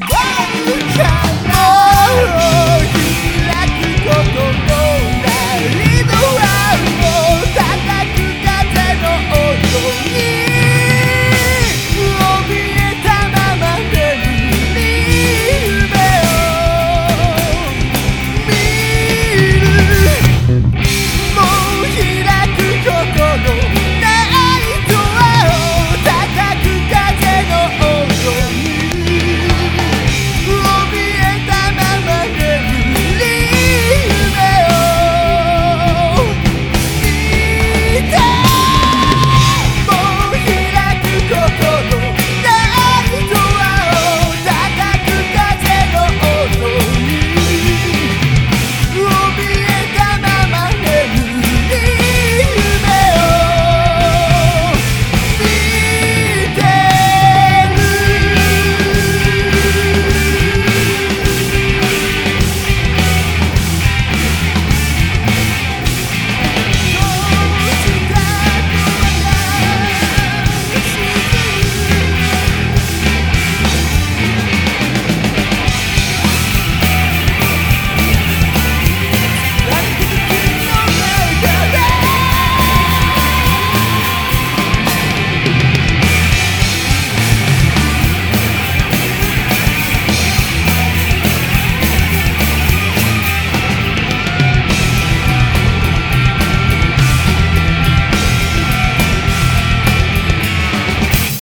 Why you can't